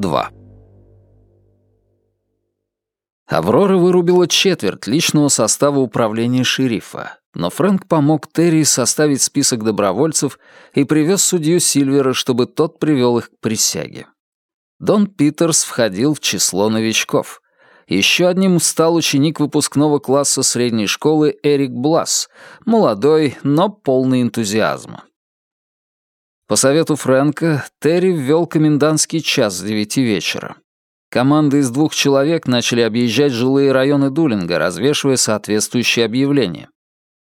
2. Аврора вырубила четверть личного состава управления шерифа, но Фрэнк помог Терри составить список добровольцев и привез судью Сильвера, чтобы тот привел их к присяге. Дон Питерс входил в число новичков. Еще одним стал ученик выпускного класса средней школы Эрик Блас, молодой, но полный энтузиазма. По совету Фрэнка, Терри ввел комендантский час с девяти вечера. Команды из двух человек начали объезжать жилые районы Дулинга, развешивая соответствующие объявления.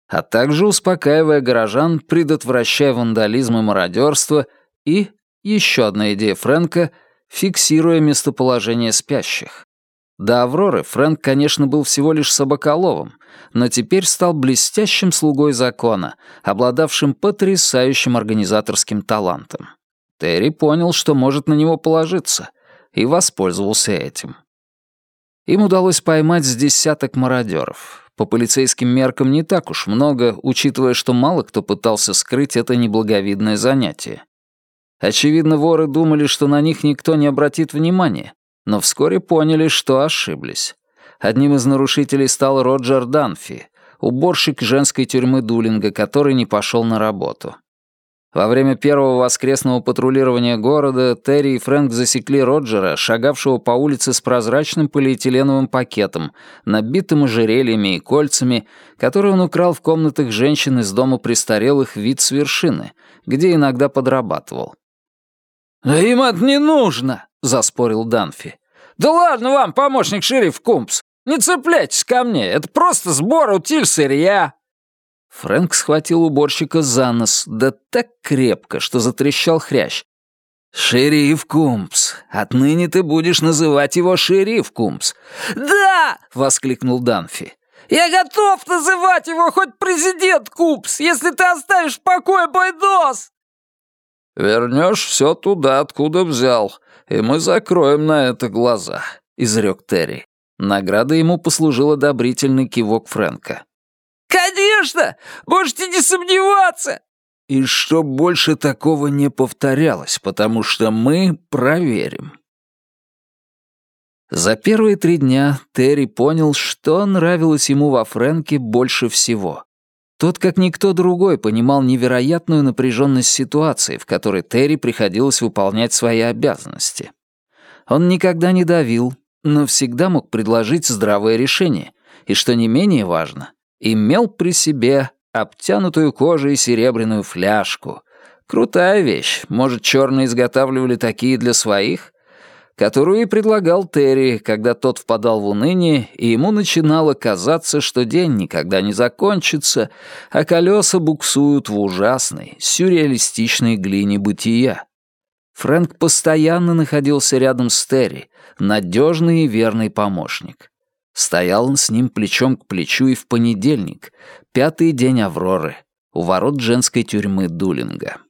А также успокаивая горожан, предотвращая вандализм и мародерство и, еще одна идея Фрэнка, фиксируя местоположение спящих. До Авроры Фрэнк, конечно, был всего лишь собаколовым, но теперь стал блестящим слугой закона, обладавшим потрясающим организаторским талантом. Терри понял, что может на него положиться — и воспользовался этим. Им удалось поймать с десяток мародеров. По полицейским меркам не так уж много, учитывая, что мало кто пытался скрыть это неблаговидное занятие. Очевидно, воры думали, что на них никто не обратит внимания, но вскоре поняли, что ошиблись. Одним из нарушителей стал Роджер Данфи, уборщик женской тюрьмы Дулинга, который не пошел на работу. Во время первого воскресного патрулирования города Терри и Фрэнк засекли Роджера, шагавшего по улице с прозрачным полиэтиленовым пакетом, набитым ожерельями и кольцами, который он украл в комнатах женщин из дома престарелых вид с вершины, где иногда подрабатывал. «Да им это не нужно!» — заспорил Данфи. «Да ладно вам, помощник шериф Кумпс! Не цепляйтесь ко мне, это просто сбор утиль сырья!» Фрэнк схватил уборщика за нос, да так крепко, что затрещал хрящ. «Шериф Кумпс, отныне ты будешь называть его Шериф Кумпс». «Да!» — воскликнул Данфи. «Я готов называть его хоть президент Кумпс, если ты оставишь в покое Бойдос!» «Вернешь все туда, откуда взял, и мы закроем на это глаза», — изрек Терри. Наградой ему послужил одобрительный кивок Фрэнка. «Конечно! Можете не сомневаться!» «И чтоб больше такого не повторялось, потому что мы проверим». За первые три дня Терри понял, что нравилось ему во Фрэнке больше всего. Тот, как никто другой, понимал невероятную напряженность ситуации, в которой Терри приходилось выполнять свои обязанности. Он никогда не давил, но всегда мог предложить здравое решение, и, что не менее важно, имел при себе обтянутую кожей серебряную фляжку. Крутая вещь. Может, черные изготавливали такие для своих? Которую и предлагал Терри, когда тот впадал в уныние, и ему начинало казаться, что день никогда не закончится, а колеса буксуют в ужасной, сюрреалистичной глине бытия. Фрэнк постоянно находился рядом с Терри, надежный и верный помощник. Стоял он с ним плечом к плечу и в понедельник, пятый день Авроры, у ворот женской тюрьмы Дулинга.